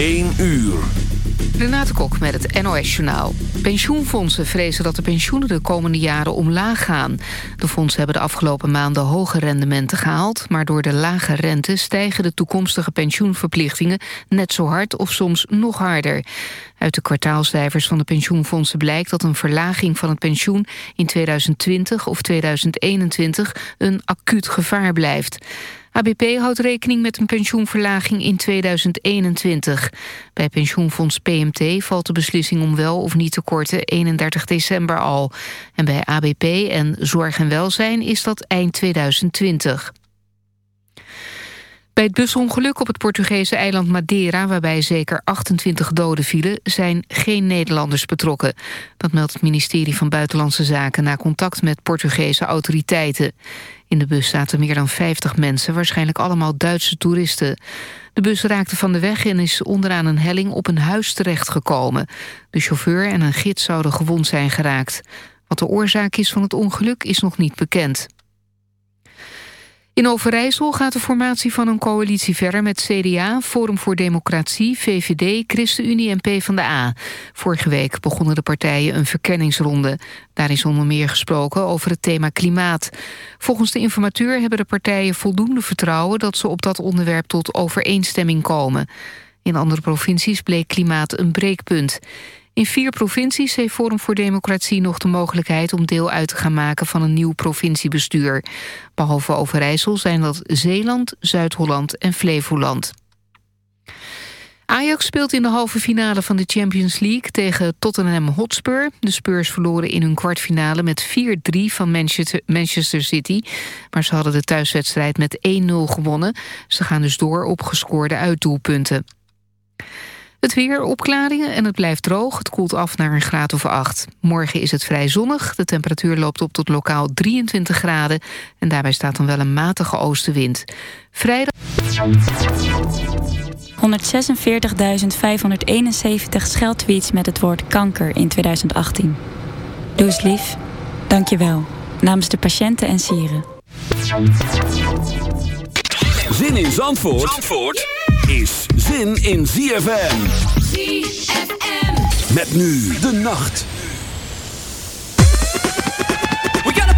1 uur. Renate Kok met het NOS Journaal. Pensioenfondsen vrezen dat de pensioenen de komende jaren omlaag gaan. De fondsen hebben de afgelopen maanden hoge rendementen gehaald... maar door de lage rente stijgen de toekomstige pensioenverplichtingen... net zo hard of soms nog harder. Uit de kwartaalcijfers van de pensioenfondsen blijkt dat een verlaging van het pensioen... in 2020 of 2021 een acuut gevaar blijft. ABP houdt rekening met een pensioenverlaging in 2021. Bij pensioenfonds PMT valt de beslissing om wel of niet te korten 31 december al. En bij ABP en Zorg en Welzijn is dat eind 2020. Bij het busongeluk op het Portugese eiland Madeira... waarbij zeker 28 doden vielen, zijn geen Nederlanders betrokken. Dat meldt het ministerie van Buitenlandse Zaken... na contact met Portugese autoriteiten. In de bus zaten meer dan 50 mensen, waarschijnlijk allemaal Duitse toeristen. De bus raakte van de weg en is onderaan een helling op een huis terechtgekomen. De chauffeur en een gids zouden gewond zijn geraakt. Wat de oorzaak is van het ongeluk is nog niet bekend. In Overijssel gaat de formatie van een coalitie verder met CDA, Forum voor Democratie, VVD, ChristenUnie en PvdA. Vorige week begonnen de partijen een verkenningsronde. Daar is onder meer gesproken over het thema klimaat. Volgens de informateur hebben de partijen voldoende vertrouwen dat ze op dat onderwerp tot overeenstemming komen. In andere provincies bleek klimaat een breekpunt. In vier provincies heeft Forum voor Democratie nog de mogelijkheid... om deel uit te gaan maken van een nieuw provinciebestuur. Behalve Overijssel zijn dat Zeeland, Zuid-Holland en Flevoland. Ajax speelt in de halve finale van de Champions League tegen Tottenham Hotspur. De Spurs verloren in hun kwartfinale met 4-3 van Manchester, City. Maar ze hadden de thuiswedstrijd met 1-0 gewonnen. Ze gaan dus door op gescoorde uitdoelpunten. Het weer, opklaringen en het blijft droog. Het koelt af naar een graad of 8. Morgen is het vrij zonnig. De temperatuur loopt op tot lokaal 23 graden. En daarbij staat dan wel een matige oostenwind. Vrijdag... 146.571 scheldtweets met het woord kanker in 2018. Doe eens lief. Dank je wel. Namens de patiënten en sieren. Zin in Zandvoort? Zandvoort? is zin in ZFM. ZFM. Met nu de nacht. We got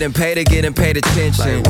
getting paid or getting paid attention?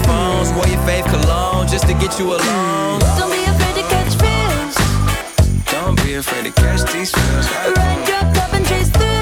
phones. Wore your fave cologne just to get you alone. Don't be afraid to catch feels. Don't be afraid to catch these feels. Ride your cup and chase thrills.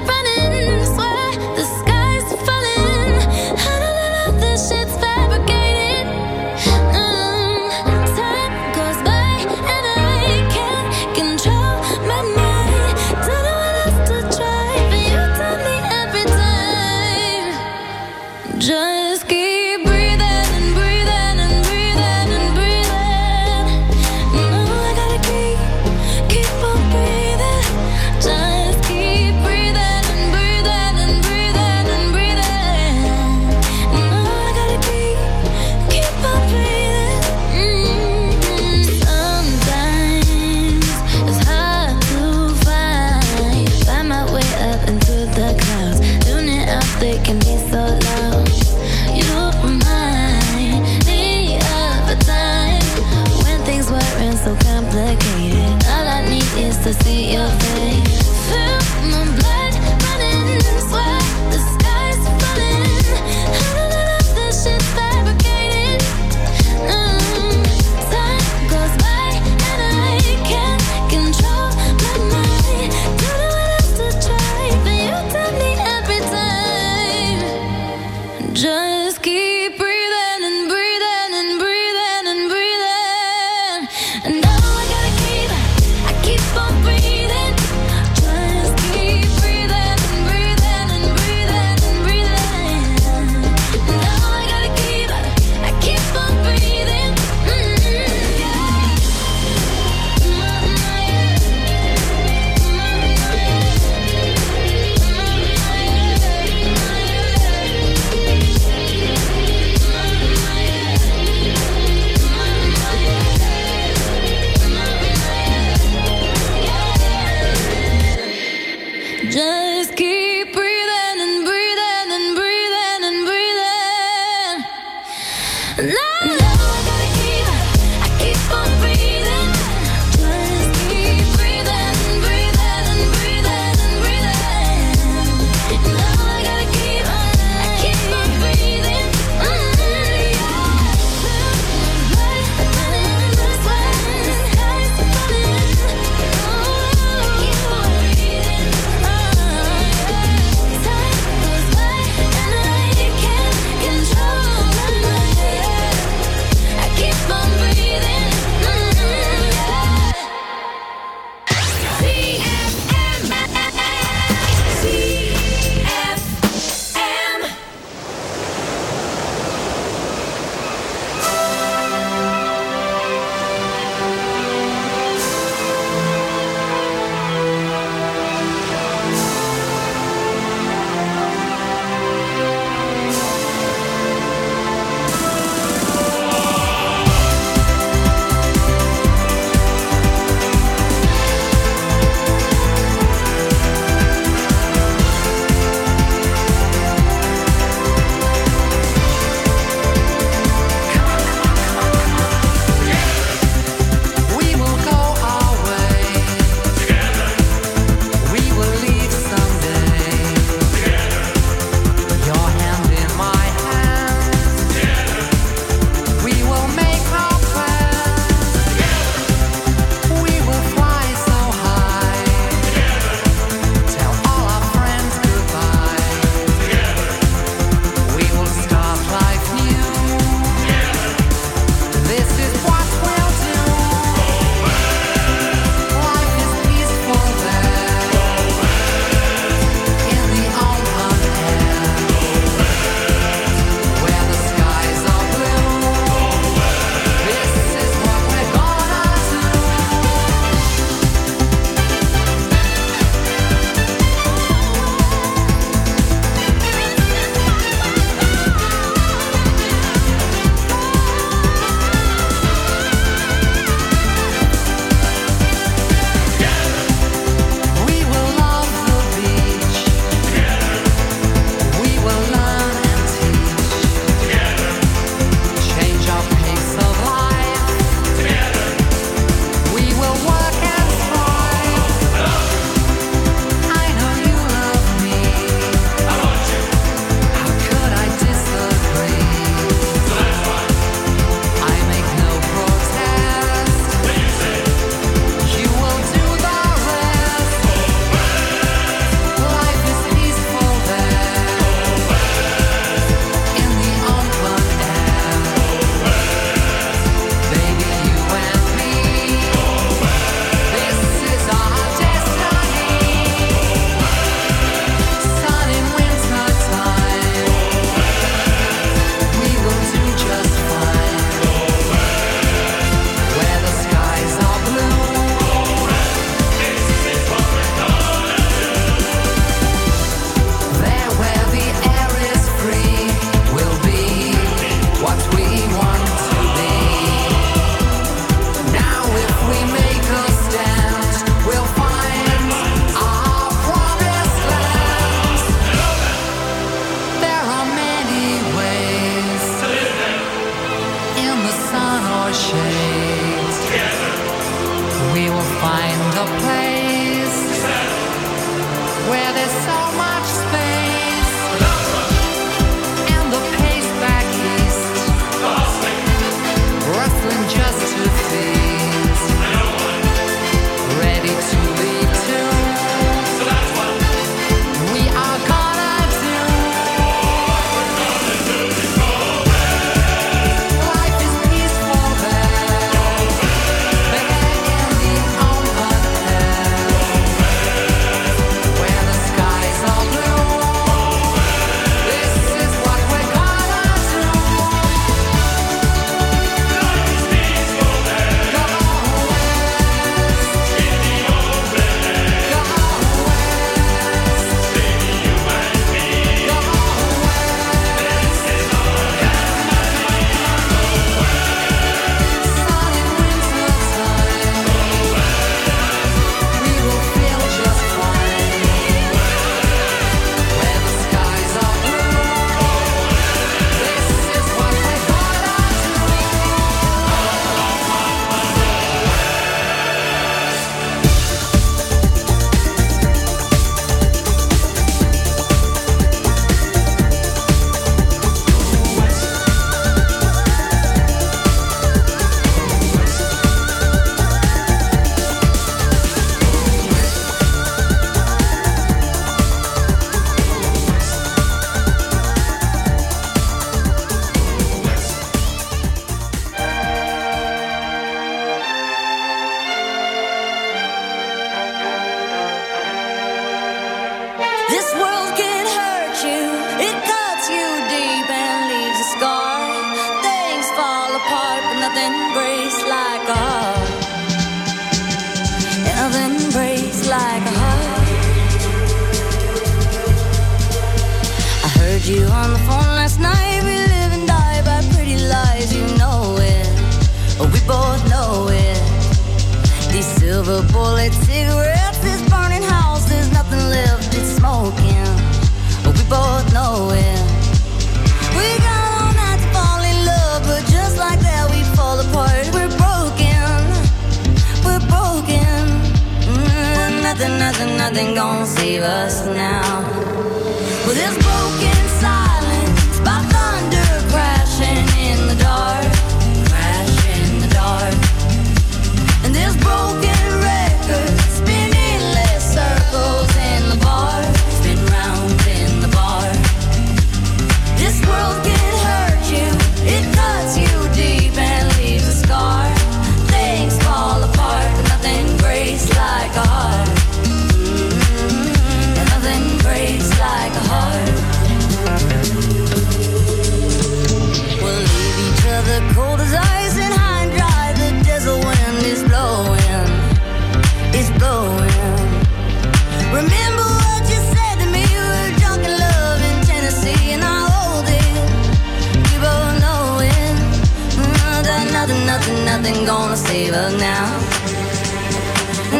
nothing gonna save us now.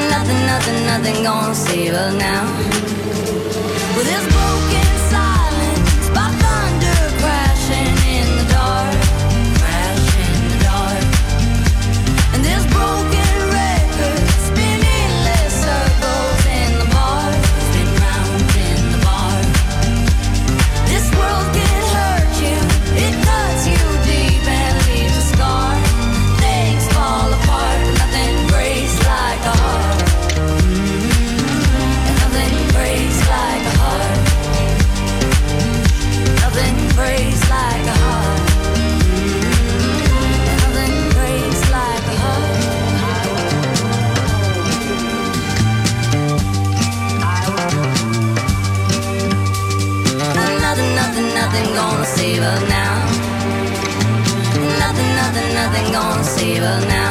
Nothing, nothing, nothing gonna save us now. With this broken. gonna save her now.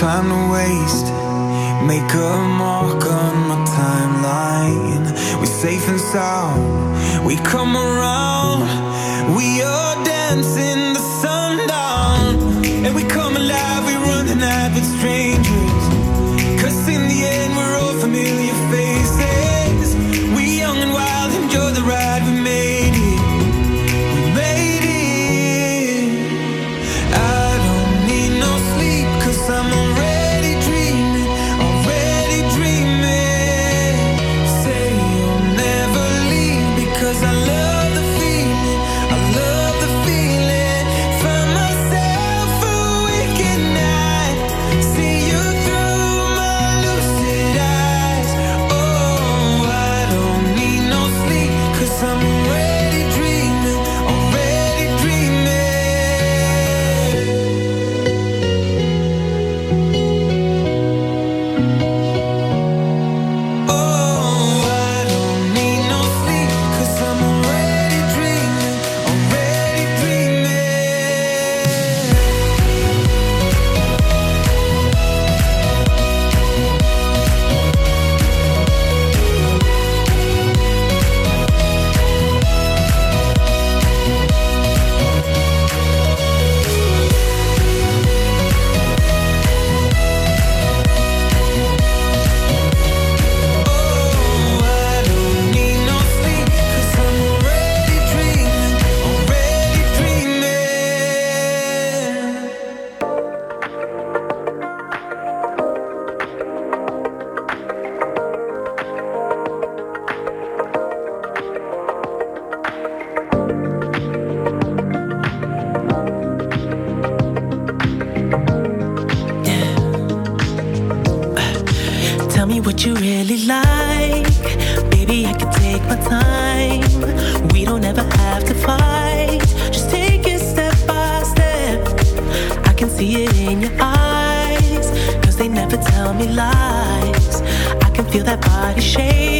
time to waste. Make a mark on my timeline. We're safe and sound. We come around. We are dancing. feel that body shake.